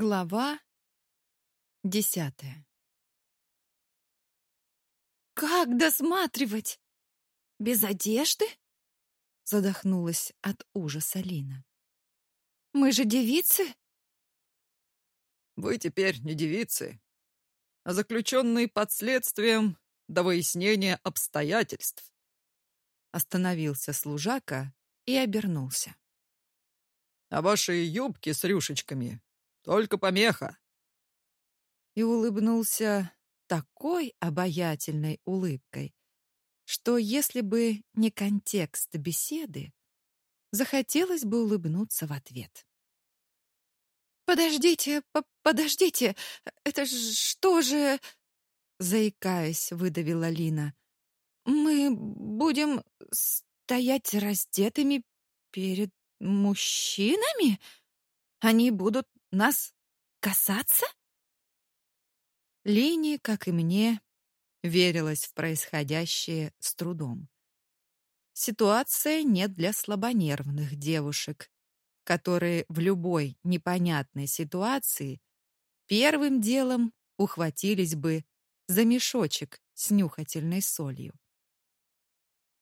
Глава десятая «Как досматривать? Без одежды?» Задохнулась от ужаса Лина. «Мы же девицы?» «Вы теперь не девицы, а заключенные под следствием до выяснения обстоятельств». Остановился служака и обернулся. «А ваши юбки с рюшечками только помеха. И улыбнулся такой обаятельной улыбкой, что если бы не контекст беседы, захотелось бы улыбнуться в ответ. «Подождите, по подождите, это ж что же...» Заикаясь, выдавила Лина. «Мы будем стоять раздетыми перед мужчинами? Они будут нас касаться? Лине, как и мне, верилось в происходящее с трудом. Ситуация не для слабонервных девушек, которые в любой непонятной ситуации первым делом ухватились бы за мешочек с нюхательной солью.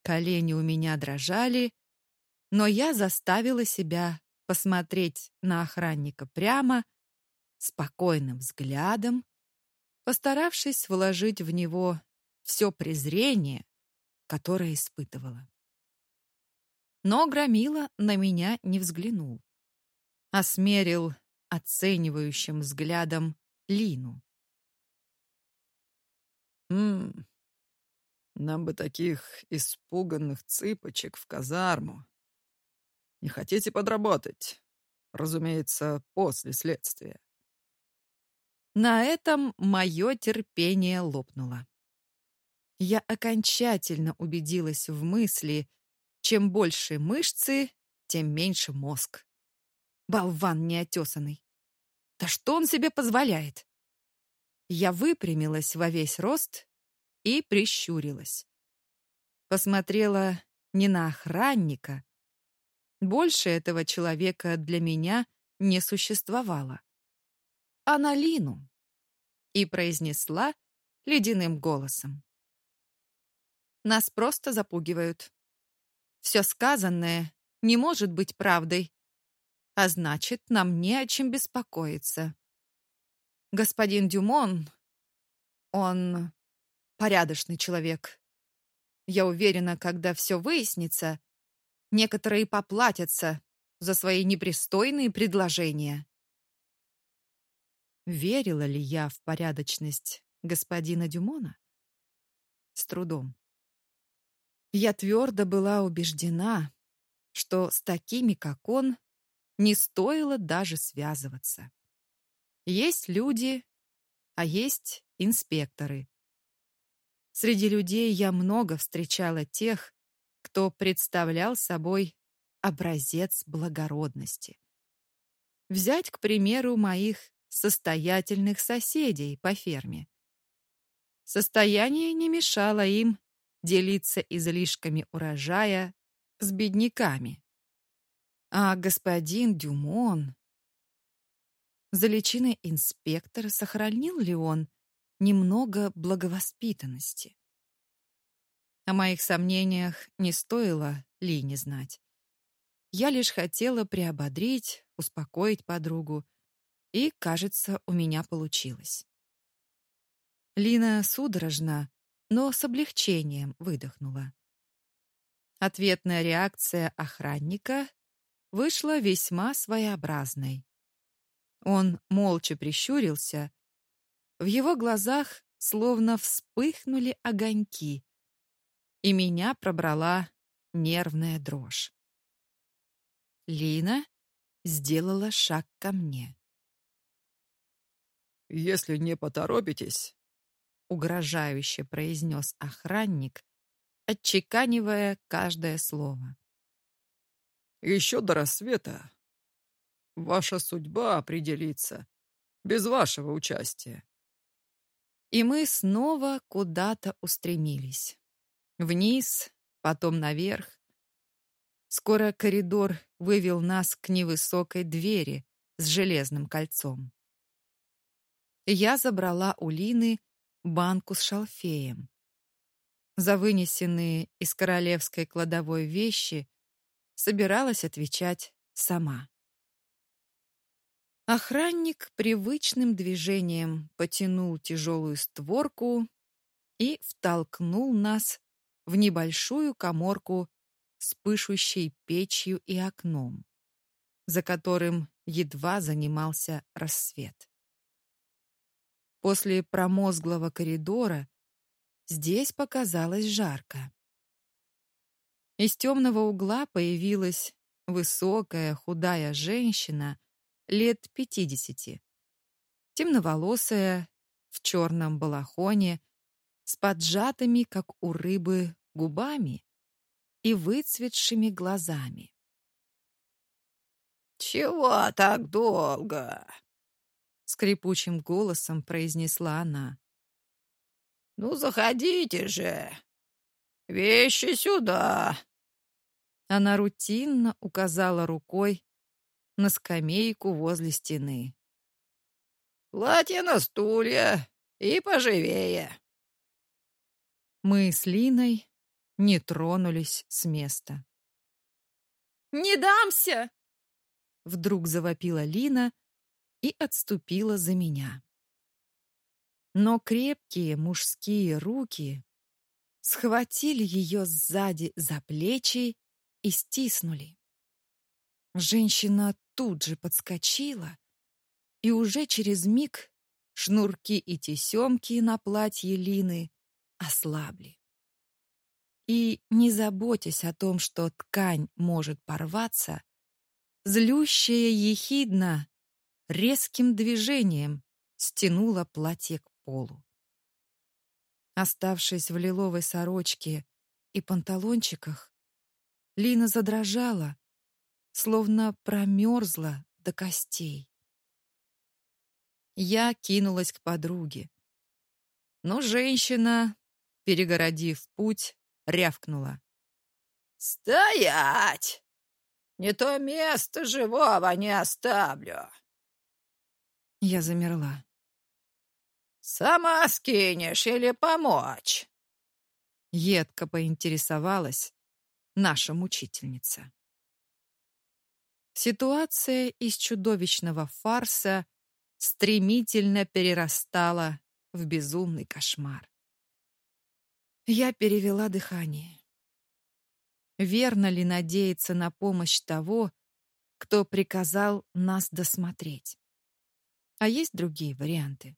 Колени у меня дрожали, но я заставила себя посмотреть на охранника прямо, спокойным взглядом, постаравшись вложить в него все презрение, которое испытывала. Но Громила на меня не взглянул, а смерил оценивающим взглядом Лину. «Хм, нам бы таких испуганных цыпочек в казарму», не хотите подработать? Разумеется, после следствия. На этом мое терпение лопнуло. Я окончательно убедилась в мысли, чем больше мышцы, тем меньше мозг. Болван неотесанный. Да что он себе позволяет? Я выпрямилась во весь рост и прищурилась. Посмотрела не на охранника, больше этого человека для меня не существовало. А на Лину. И произнесла ледяным голосом. Нас просто запугивают. Все сказанное не может быть правдой, а значит, нам не о чем беспокоиться. Господин Дюмон, он порядочный человек. Я уверена, когда все выяснится, Некоторые поплатятся за свои непристойные предложения. Верила ли я в порядочность господина Дюмона? С трудом. Я твердо была убеждена, что с такими, как он, не стоило даже связываться. Есть люди, а есть инспекторы. Среди людей я много встречала тех, кто представлял собой образец благородности. Взять, к примеру, моих состоятельных соседей по ферме. Состояние не мешало им делиться излишками урожая с бедняками. А господин Дюмон... За личиной инспектора сохранил ли он немного благовоспитанности? О моих сомнениях не стоило Лине знать. Я лишь хотела приободрить, успокоить подругу, и, кажется, у меня получилось. Лина судорожно, но с облегчением выдохнула. Ответная реакция охранника вышла весьма своеобразной. Он молча прищурился. В его глазах словно вспыхнули огоньки, и меня пробрала нервная дрожь. Лина сделала шаг ко мне. «Если не поторопитесь», — угрожающе произнес охранник, отчеканивая каждое слово. «Еще до рассвета ваша судьба определится без вашего участия». И мы снова куда-то устремились. Вниз, потом наверх. Скоро коридор вывел нас к невысокой двери с железным кольцом. я забрала у Лины банку с шалфеем. За вынесенные из королевской кладовой вещи собиралась отвечать сама. Охранник привычным движением потянул тяжелую створку и втолкнул нас в небольшую коморку с пышущей печью и окном, за которым едва занимался рассвет. После промозглого коридора здесь показалось жарко. Из темного угла появилась высокая худая женщина лет пятидесяти, темноволосая, в черном балахоне, с поджатыми, как у рыбы, губами и выцветшими глазами. «Чего так долго?» — скрипучим голосом произнесла она. «Ну, заходите же! Вещи сюда!» Она рутинно указала рукой на скамейку возле стены. «Платье на стулья и поживее!» Мы с Линой не тронулись с места. «Не дамся!» Вдруг завопила Лина и отступила за меня. Но крепкие мужские руки схватили ее сзади за плечи и стиснули. Женщина тут же подскочила, и уже через миг шнурки и тесемки на платье Лины ослабли. И, не заботясь о том, что ткань может порваться, злющая ехидна резким движением стянула платье к полу. Оставшись в лиловой сорочке и панталончиках, Лина задрожала, словно промерзла до костей. Я кинулась к подруге. Но женщина перегородив путь, рявкнула. «Стоять! Не то место живого не оставлю!» Я замерла. «Сама скинешь или помочь?» Едко поинтересовалась наша мучительница. Ситуация из чудовищного фарса стремительно перерастала в безумный кошмар. Я перевела дыхание. Верно ли надеяться на помощь того, кто приказал нас досмотреть? А есть другие варианты?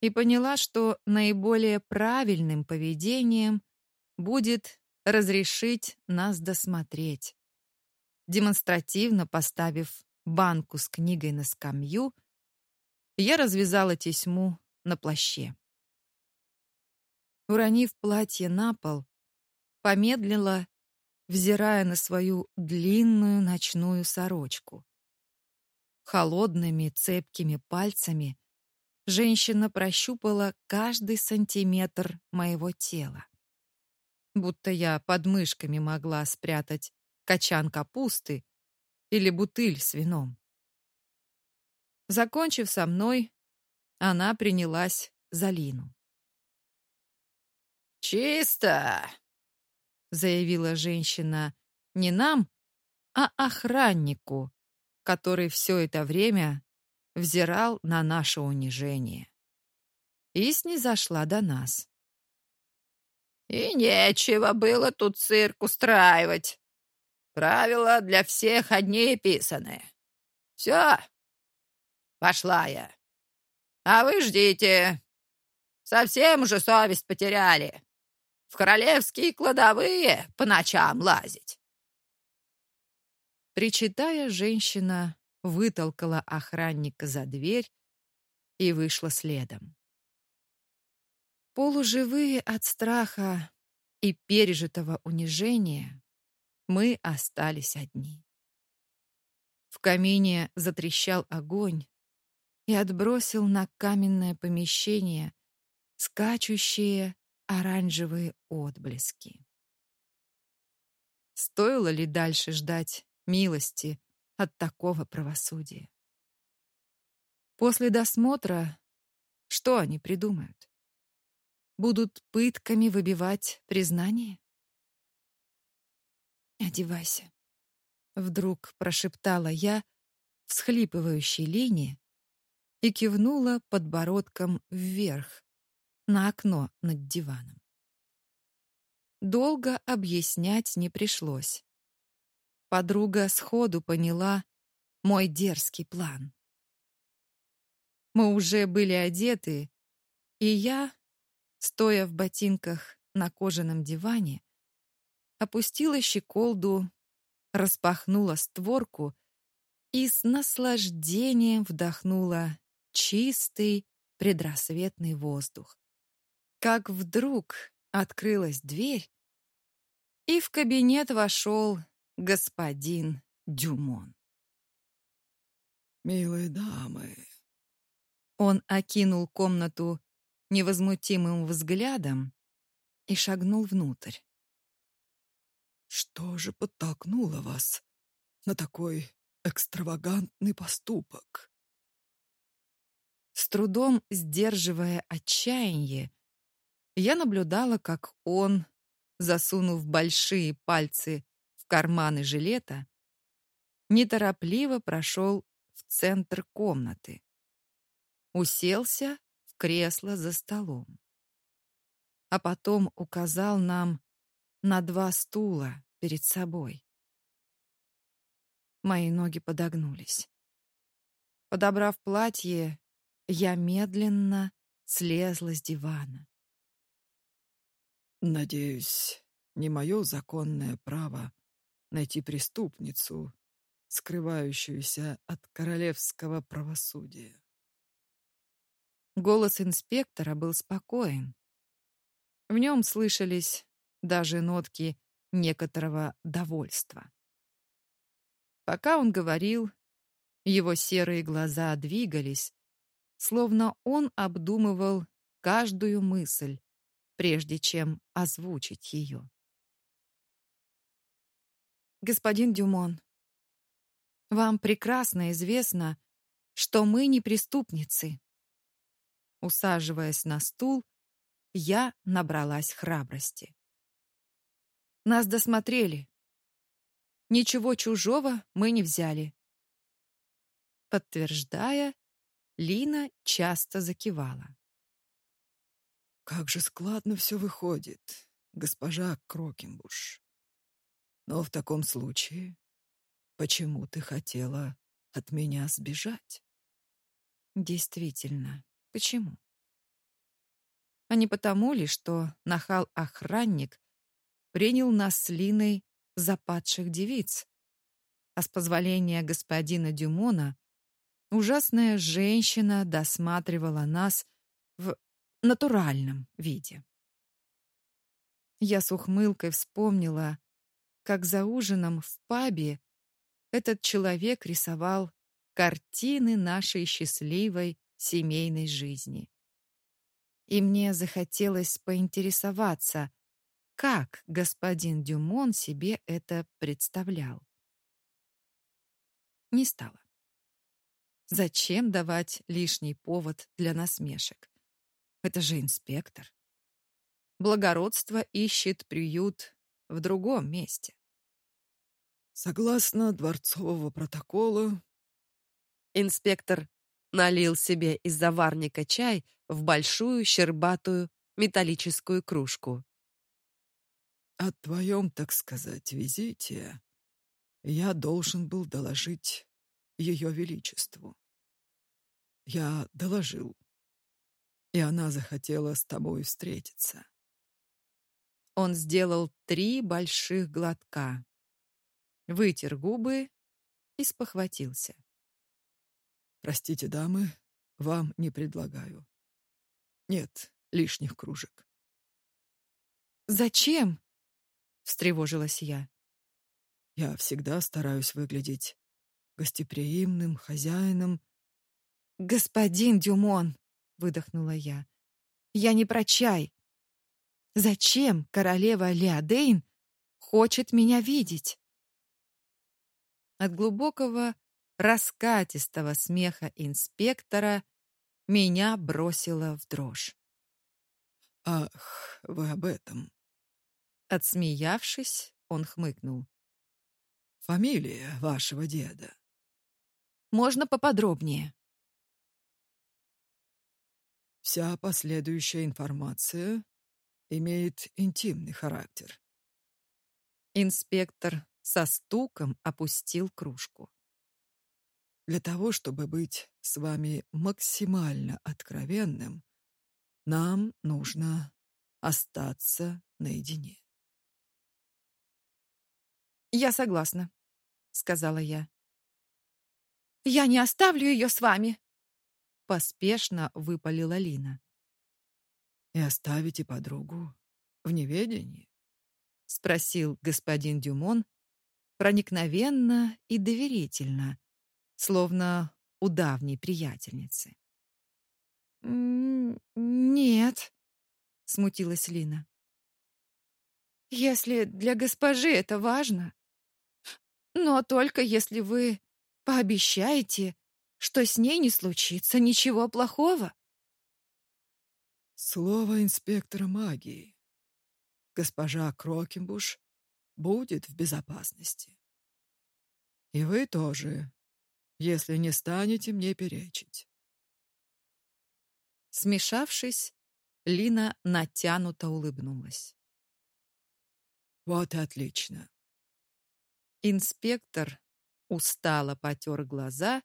И поняла, что наиболее правильным поведением будет разрешить нас досмотреть, демонстративно поставив банку с книгой на скамью, я развязала тесьму на плаще уронив платье на пол, помедлила, взирая на свою длинную ночную сорочку. Холодными цепкими пальцами женщина прощупала каждый сантиметр моего тела. Будто я под мышками могла спрятать качан капусты или бутыль с вином. Закончив со мной, она принялась за Лину. «Чисто!» — заявила женщина не нам, а охраннику, который все это время взирал на наше унижение. И снизошла до нас. «И нечего было тут цирк устраивать. Правила для всех одни писаны. Все, пошла я. А вы ждите. Совсем уже совесть потеряли в королевские кладовые по ночам лазить. Причитая, женщина вытолкала охранника за дверь и вышла следом. Полуживые от страха и пережитого унижения, мы остались одни. В камине затрещал огонь и отбросил на каменное помещение скачущие оранжевые отблески. Стоило ли дальше ждать милости от такого правосудия? После досмотра что они придумают? Будут пытками выбивать признание? «Одевайся», — вдруг прошептала я всхлипывающей линии и кивнула подбородком вверх на окно над диваном. Долго объяснять не пришлось. Подруга сходу поняла мой дерзкий план. Мы уже были одеты, и я, стоя в ботинках на кожаном диване, опустила щеколду, распахнула створку и с наслаждением вдохнула чистый предрассветный воздух. Как вдруг открылась дверь, и в кабинет вошел господин Дюмон. «Милые дамы, он окинул комнату невозмутимым взглядом и шагнул внутрь. Что же подтолкнуло вас на такой экстравагантный поступок? С трудом сдерживая отчаяние, я наблюдала, как он, засунув большие пальцы в карманы жилета, неторопливо прошел в центр комнаты уселся в кресло за столом. А потом указал нам на два стула перед собой. Мои ноги подогнулись. Подобрав платье, я медленно слезла с дивана. Надеюсь, не мое законное право найти преступницу, скрывающуюся от королевского правосудия. Голос инспектора был спокоен. В нем слышались даже нотки некоторого довольства. Пока он говорил, его серые глаза двигались, словно он обдумывал каждую мысль, прежде чем озвучить ее. Господин Дюмон, вам прекрасно известно, что мы не преступницы. Усаживаясь на стул, я набралась храбрости. Нас досмотрели. Ничего чужого мы не взяли. Подтверждая, Лина часто закивала. Как же складно все выходит, госпожа Крокенбуш. Но в таком случае, почему ты хотела от меня сбежать? Действительно, Почему? А не потому ли, что нахал-охранник принял нас с Линой за падших девиц, а с позволения господина Дюмона ужасная женщина досматривала нас натуральном виде. Я с ухмылкой вспомнила, как за ужином в пабе этот человек рисовал картины нашей счастливой семейной жизни. И мне захотелось поинтересоваться, как господин Дюмон себе это представлял. Не стало. Зачем давать лишний повод для насмешек? Это же инспектор. Благородство ищет приют в другом месте. Согласно дворцового протокола, инспектор налил себе из заварника чай в большую щербатую металлическую кружку. О твоем, так сказать, визите я должен был доложить ее величеству. Я доложил, и она захотела с тобой встретиться. Он сделал три больших глотка, вытер губы и спохватился. Простите, дамы, вам не предлагаю. Нет лишних кружек. Зачем? встревожилась я. Я всегда стараюсь выглядеть гостеприимным хозяином. Господин Дюмон, выдохнула я. Я не про чай. Зачем королева Леодейн хочет меня видеть? От глубокого раскатистого смеха инспектора меня бросило в дрожь. «Ах, вы об этом!» Отсмеявшись, он хмыкнул. «Фамилия вашего деда?» «Можно поподробнее?» Вся последующая информация имеет интимный характер. Инспектор со стуком опустил кружку. Для того, чтобы быть с вами максимально откровенным, нам нужно остаться наедине. «Я согласна», — сказала я. «Я не оставлю ее с вами», — поспешно выпалила Лина. «И оставите подругу в неведении?» — спросил господин Дюмон проникновенно и доверительно, словно у давней приятельницы. «Нет», — смутилась Лина. «Если для госпожи это важно, но только если вы пообещаете, что с ней не случится ничего плохого». Слово инспектора магии. Госпожа Крокенбуш будет в безопасности. И вы тоже, если не станете мне перечить. Смешавшись, Лина натянуто улыбнулась. Вот и отлично. Инспектор устало потер глаза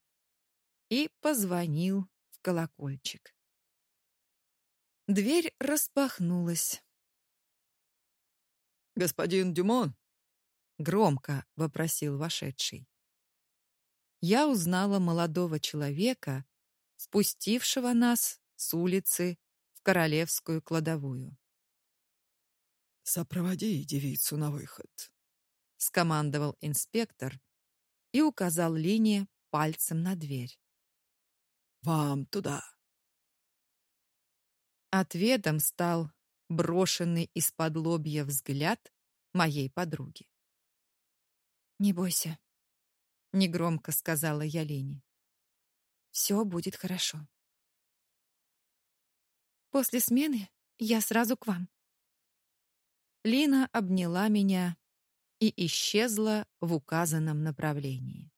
и позвонил в колокольчик. Дверь распахнулась. «Господин Дюмон!» — громко вопросил вошедший. Я узнала молодого человека, спустившего нас с улицы в королевскую кладовую. «Сопроводи девицу на выход», — скомандовал инспектор и указал Лине пальцем на дверь. «Вам туда». Ответом стал брошенный из-под лобья взгляд моей подруги. «Не бойся», — негромко сказала я Лене. «Все будет хорошо. После смены я сразу к вам». Лина обняла меня и исчезла в указанном направлении.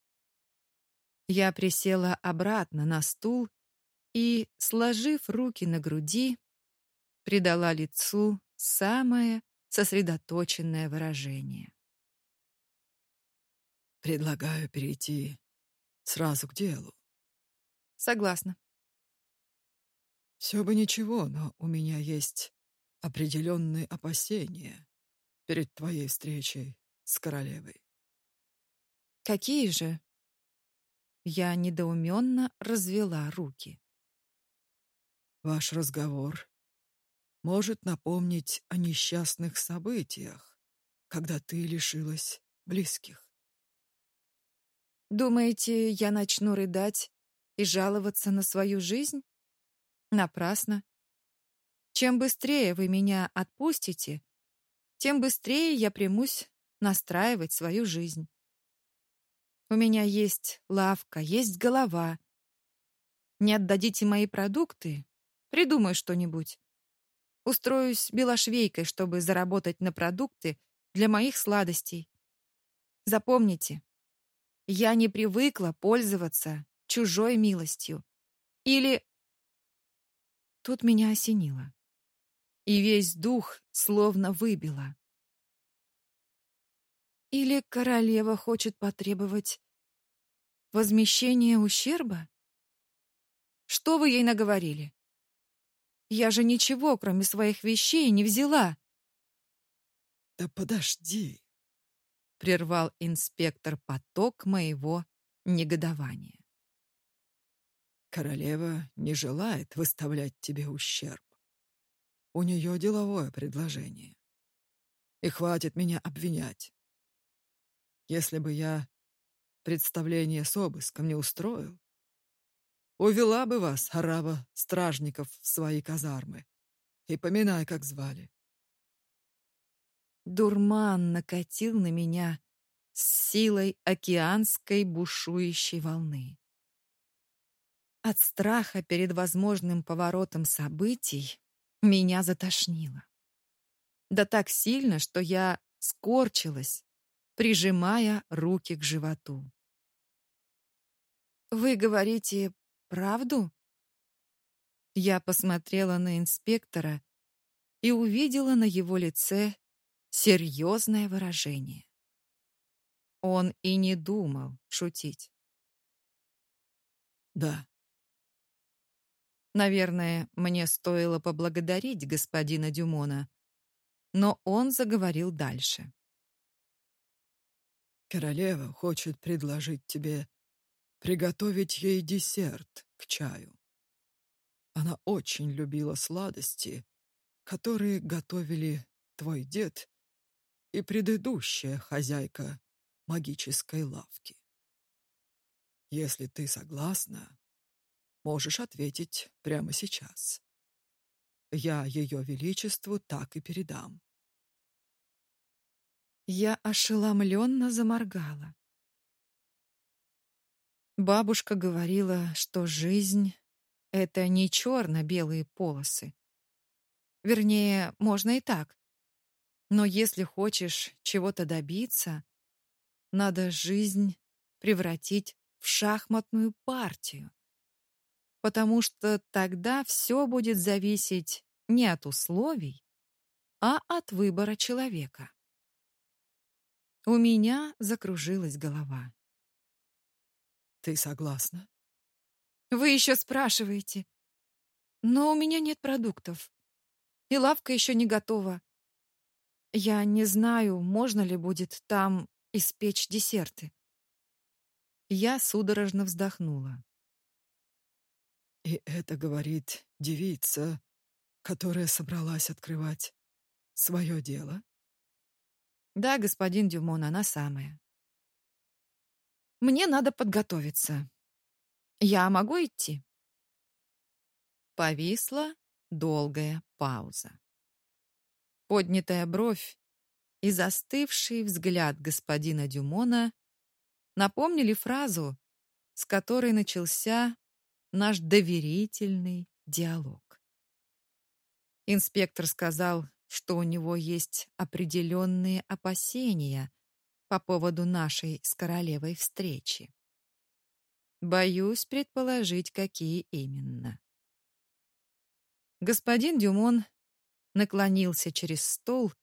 Я присела обратно на стул и, сложив руки на груди, придала лицу самое сосредоточенное выражение. Предлагаю перейти сразу к делу. Согласна. Все бы ничего, но у меня есть определенные опасения перед твоей встречей с королевой. Какие же? Я недоуменно развела руки. Ваш разговор может напомнить о несчастных событиях, когда ты лишилась близких. Думаете, я начну рыдать и жаловаться на свою жизнь? Напрасно. Чем быстрее вы меня отпустите, тем быстрее я примусь настраивать свою жизнь. У меня есть лавка, есть голова. Не отдадите мои продукты, придумаю что-нибудь. Устроюсь белошвейкой, чтобы заработать на продукты для моих сладостей. Запомните, я не привыкла пользоваться чужой милостью. Или... Тут меня осенило. И весь дух словно выбило. Или королева хочет потребовать возмещения ущерба? Что вы ей наговорили? Я же ничего, кроме своих вещей, не взяла. Да подожди, прервал инспектор поток моего негодования. Королева не желает выставлять тебе ущерб. У нее деловое предложение. И хватит меня обвинять. Если бы я представление с обыском не устроил, увела бы вас, арава стражников, в свои казармы. И поминай, как звали. Дурман накатил на меня с силой океанской бушующей волны. От страха перед возможным поворотом событий меня затошнило. Да так сильно, что я скорчилась, прижимая руки к животу. «Вы говорите правду?» Я посмотрела на инспектора и увидела на его лице серьезное выражение. Он и не думал шутить. Да. Наверное, мне стоило поблагодарить господина Дюмона, но он заговорил дальше. Королева хочет предложить тебе приготовить ей десерт к чаю. Она очень любила сладости, которые готовили твой дед и предыдущая хозяйка магической лавки. Если ты согласна, можешь ответить прямо сейчас. Я ее величеству так и передам. Я ошеломленно заморгала. Бабушка говорила, что жизнь — это не черно-белые полосы. Вернее, можно и так. Но если хочешь чего-то добиться, надо жизнь превратить в шахматную партию. Потому что тогда все будет зависеть не от условий, а от выбора человека. У меня закружилась голова. Ты согласна? Вы еще спрашиваете. Но у меня нет продуктов. И лавка еще не готова. Я не знаю, можно ли будет там испечь десерты. Я судорожно вздохнула. И это говорит девица, которая собралась открывать свое дело? Да, господин Дюмон, она самая. Мне надо подготовиться. Я могу идти? Повисла долгая пауза. Поднятая бровь и застывший взгляд господина Дюмона напомнили фразу, с которой начался наш доверительный диалог. Инспектор сказал, что у него есть определенные опасения по поводу нашей с королевой встречи. Боюсь предположить, какие именно. Господин Дюмон наклонился через стол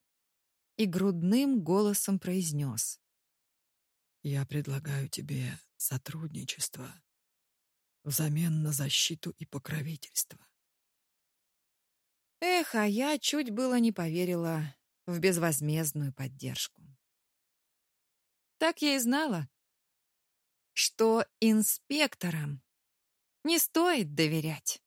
и грудным голосом произнес. «Я предлагаю тебе сотрудничество взамен на защиту и покровительство. Эх, а я чуть было не поверила в безвозмездную поддержку. Так я и знала, что инспекторам не стоит доверять.